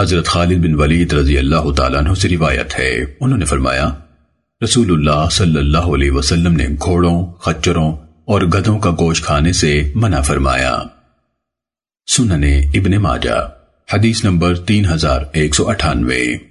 حضرت خالد بن ولید رضی اللہ تعالیٰ عنہ سے روایت ہے۔ انہوں نے فرمایا، رسول اللہ صلی اللہ علیہ وسلم نے گھوڑوں، خچروں اور گدوں کا گوشت کھانے سے منع فرمایا۔ سننے ابن ماجہ، حدیث نمبر تین ہزار ایک سو اٹھانوے۔